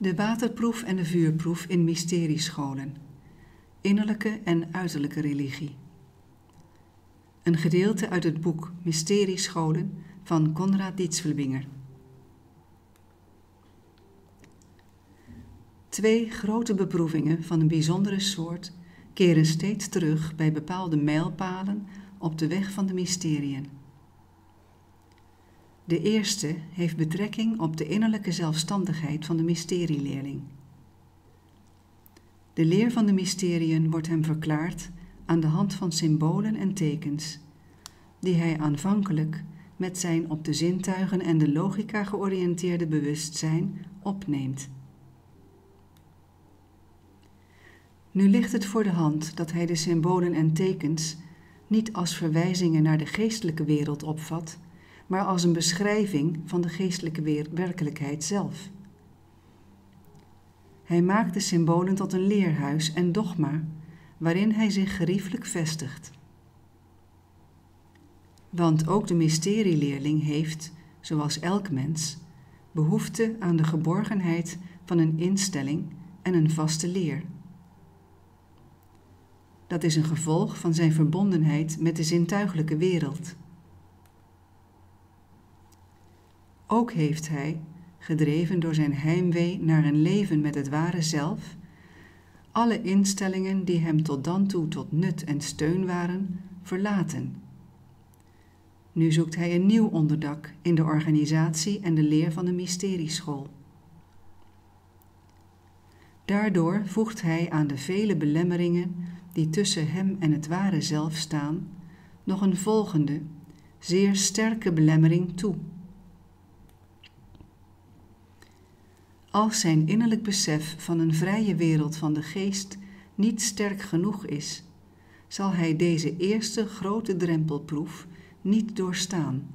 De waterproef en de vuurproef in mysteriescholen. Innerlijke en uiterlijke religie. Een gedeelte uit het boek Mysteriescholen van Konrad Dietzelbinger. Twee grote beproevingen van een bijzondere soort keren steeds terug bij bepaalde mijlpalen op de weg van de mysteriën. De eerste heeft betrekking op de innerlijke zelfstandigheid van de mysterieleerling. De leer van de mysteriën wordt hem verklaard aan de hand van symbolen en tekens, die hij aanvankelijk met zijn op de zintuigen en de logica georiënteerde bewustzijn opneemt. Nu ligt het voor de hand dat hij de symbolen en tekens niet als verwijzingen naar de geestelijke wereld opvat, maar als een beschrijving van de geestelijke werkelijkheid zelf. Hij maakt de symbolen tot een leerhuis en dogma waarin hij zich geriefelijk vestigt. Want ook de mysterieleerling heeft, zoals elk mens, behoefte aan de geborgenheid van een instelling en een vaste leer. Dat is een gevolg van zijn verbondenheid met de zintuigelijke wereld. Ook heeft hij, gedreven door zijn heimwee naar een leven met het ware zelf, alle instellingen die hem tot dan toe tot nut en steun waren, verlaten. Nu zoekt hij een nieuw onderdak in de organisatie en de leer van de mysterieschool. Daardoor voegt hij aan de vele belemmeringen die tussen hem en het ware zelf staan, nog een volgende, zeer sterke belemmering toe. Als zijn innerlijk besef van een vrije wereld van de geest niet sterk genoeg is, zal hij deze eerste grote drempelproef niet doorstaan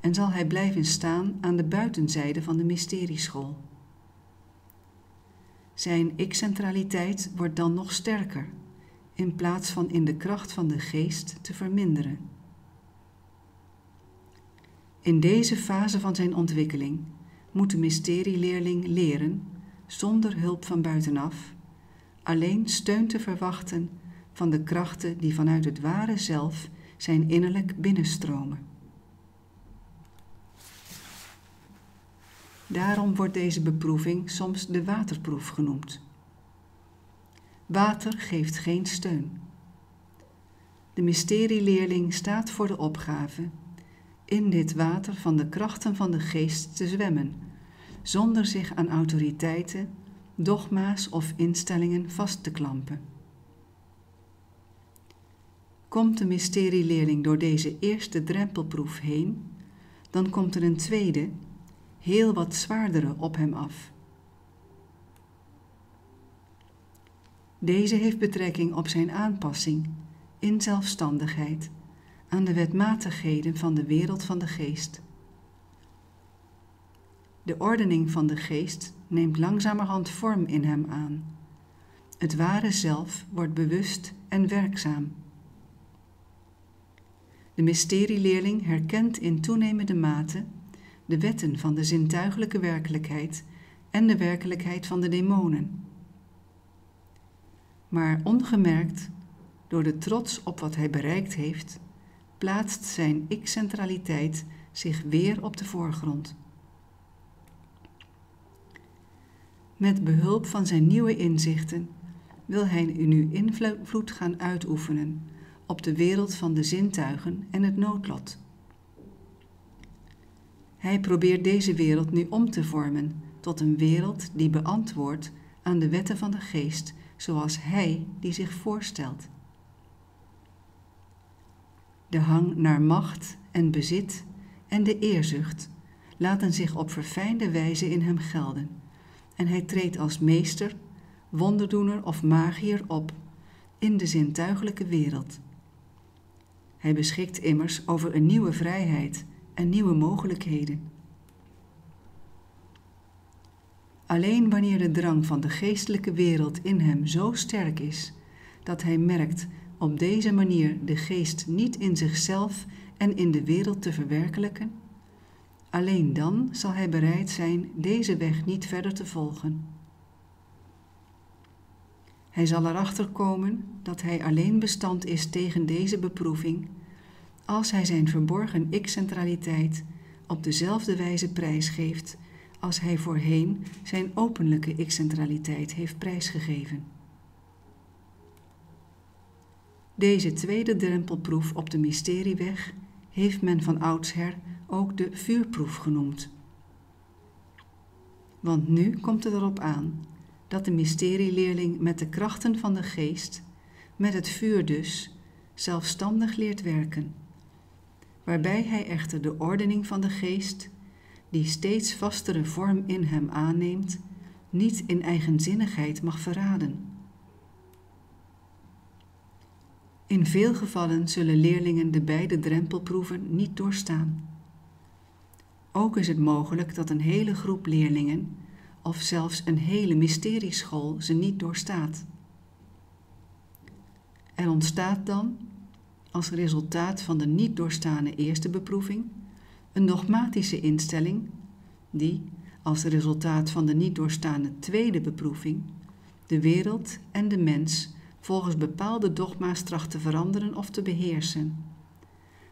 en zal hij blijven staan aan de buitenzijde van de mysterieschool. Zijn ik-centraliteit wordt dan nog sterker, in plaats van in de kracht van de geest te verminderen. In deze fase van zijn ontwikkeling moet de mysterieleerling leren, zonder hulp van buitenaf, alleen steun te verwachten van de krachten die vanuit het ware zelf zijn innerlijk binnenstromen. Daarom wordt deze beproeving soms de waterproef genoemd. Water geeft geen steun. De mysterieleerling staat voor de opgave in dit water van de krachten van de geest te zwemmen, zonder zich aan autoriteiten, dogma's of instellingen vast te klampen. Komt de mysterieleerling door deze eerste drempelproef heen, dan komt er een tweede, heel wat zwaardere op hem af. Deze heeft betrekking op zijn aanpassing in zelfstandigheid aan de wetmatigheden van de wereld van de geest. De ordening van de geest neemt langzamerhand vorm in hem aan. Het ware zelf wordt bewust en werkzaam. De mysterieleerling herkent in toenemende mate de wetten van de zintuigelijke werkelijkheid en de werkelijkheid van de demonen. Maar ongemerkt, door de trots op wat hij bereikt heeft, plaatst zijn ik-centraliteit zich weer op de voorgrond. Met behulp van zijn nieuwe inzichten wil hij nu invloed gaan uitoefenen op de wereld van de zintuigen en het noodlot. Hij probeert deze wereld nu om te vormen tot een wereld die beantwoordt aan de wetten van de geest zoals hij die zich voorstelt. De hang naar macht en bezit en de eerzucht laten zich op verfijnde wijze in hem gelden en hij treedt als meester, wonderdoener of magier op in de zintuigelijke wereld. Hij beschikt immers over een nieuwe vrijheid en nieuwe mogelijkheden. Alleen wanneer de drang van de geestelijke wereld in hem zo sterk is dat hij merkt op deze manier de geest niet in zichzelf en in de wereld te verwerkelijken, alleen dan zal hij bereid zijn deze weg niet verder te volgen. Hij zal erachter komen dat hij alleen bestand is tegen deze beproeving als hij zijn verborgen ik-centraliteit op dezelfde wijze prijsgeeft als hij voorheen zijn openlijke ik-centraliteit heeft prijsgegeven. Deze tweede drempelproef op de mysterieweg heeft men van oudsher ook de vuurproef genoemd. Want nu komt het erop aan dat de mysterieleerling met de krachten van de geest, met het vuur dus, zelfstandig leert werken, waarbij hij echter de ordening van de geest, die steeds vastere vorm in hem aanneemt, niet in eigenzinnigheid mag verraden. In veel gevallen zullen leerlingen de beide drempelproeven niet doorstaan. Ook is het mogelijk dat een hele groep leerlingen, of zelfs een hele mysterieschool, ze niet doorstaat. Er ontstaat dan, als resultaat van de niet doorstane eerste beproeving, een dogmatische instelling die, als resultaat van de niet doorstane tweede beproeving, de wereld en de mens volgens bepaalde dogma's tracht te veranderen of te beheersen,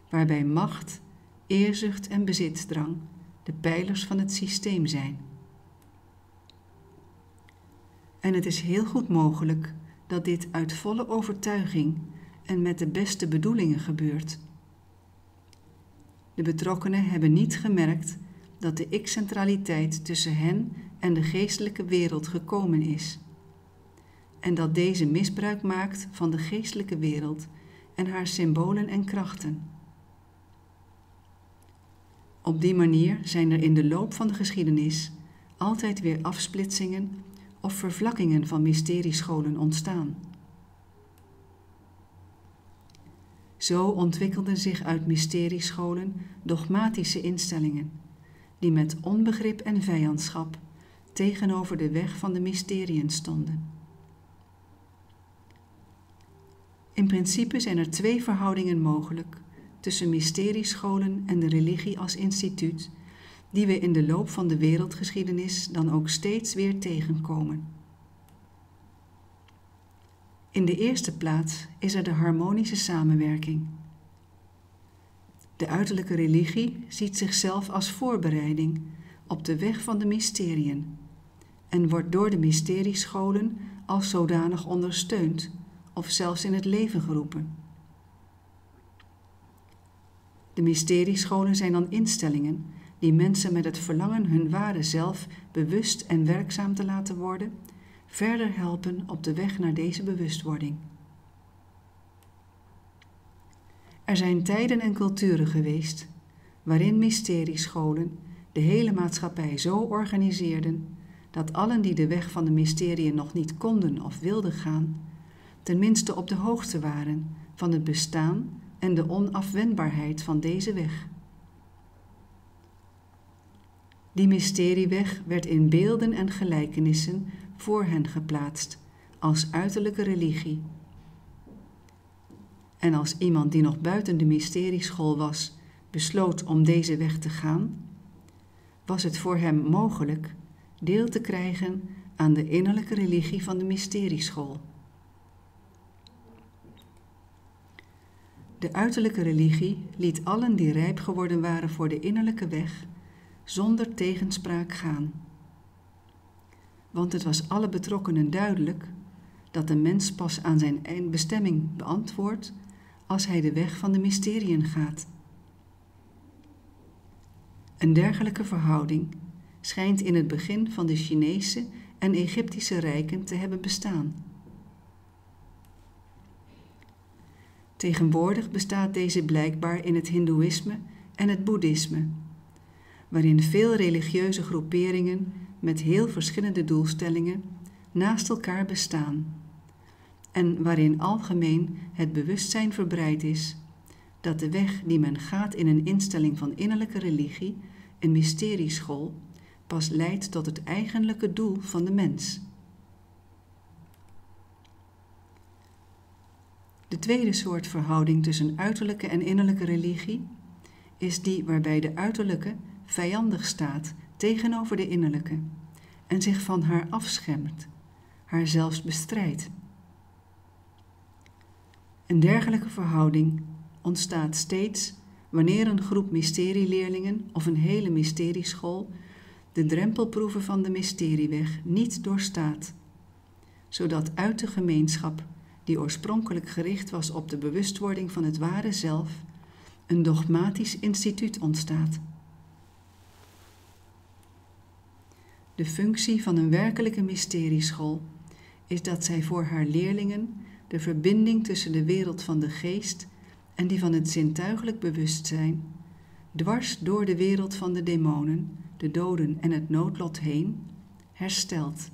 waarbij macht, eerzucht en bezitsdrang de pijlers van het systeem zijn. En het is heel goed mogelijk dat dit uit volle overtuiging en met de beste bedoelingen gebeurt. De betrokkenen hebben niet gemerkt dat de ik-centraliteit tussen hen en de geestelijke wereld gekomen is en dat deze misbruik maakt van de geestelijke wereld en haar symbolen en krachten. Op die manier zijn er in de loop van de geschiedenis altijd weer afsplitsingen of vervlakkingen van mysteriescholen ontstaan. Zo ontwikkelden zich uit mysteriescholen dogmatische instellingen, die met onbegrip en vijandschap tegenover de weg van de mysteriën stonden. In principe zijn er twee verhoudingen mogelijk tussen mysteriescholen en de religie als instituut, die we in de loop van de wereldgeschiedenis dan ook steeds weer tegenkomen. In de eerste plaats is er de harmonische samenwerking. De uiterlijke religie ziet zichzelf als voorbereiding op de weg van de mysteriën en wordt door de mysteriescholen als zodanig ondersteund of zelfs in het leven geroepen. De mysteriescholen zijn dan instellingen die mensen met het verlangen hun ware zelf bewust en werkzaam te laten worden, verder helpen op de weg naar deze bewustwording. Er zijn tijden en culturen geweest waarin mysteriescholen de hele maatschappij zo organiseerden dat allen die de weg van de mysteriën nog niet konden of wilden gaan, tenminste op de hoogte waren van het bestaan en de onafwendbaarheid van deze weg. Die mysterieweg werd in beelden en gelijkenissen voor hen geplaatst als uiterlijke religie. En als iemand die nog buiten de mysterieschool was, besloot om deze weg te gaan, was het voor hem mogelijk deel te krijgen aan de innerlijke religie van de mysterieschool. De uiterlijke religie liet allen die rijp geworden waren voor de innerlijke weg zonder tegenspraak gaan. Want het was alle betrokkenen duidelijk dat de mens pas aan zijn bestemming beantwoordt als hij de weg van de mysteriën gaat. Een dergelijke verhouding schijnt in het begin van de Chinese en Egyptische rijken te hebben bestaan. Tegenwoordig bestaat deze blijkbaar in het Hindoeïsme en het Boeddhisme, waarin veel religieuze groeperingen met heel verschillende doelstellingen naast elkaar bestaan en waarin algemeen het bewustzijn verbreid is dat de weg die men gaat in een instelling van innerlijke religie, een mysterieschool, pas leidt tot het eigenlijke doel van de mens. De tweede soort verhouding tussen uiterlijke en innerlijke religie is die waarbij de uiterlijke vijandig staat tegenover de innerlijke en zich van haar afschermt, haar zelfs bestrijdt. Een dergelijke verhouding ontstaat steeds wanneer een groep mysterieleerlingen of een hele mysterieschool de drempelproeven van de mysterieweg niet doorstaat, zodat uit de gemeenschap, die oorspronkelijk gericht was op de bewustwording van het ware zelf, een dogmatisch instituut ontstaat. De functie van een werkelijke mysterieschool is dat zij voor haar leerlingen de verbinding tussen de wereld van de geest en die van het zintuigelijk bewustzijn, dwars door de wereld van de demonen, de doden en het noodlot heen, herstelt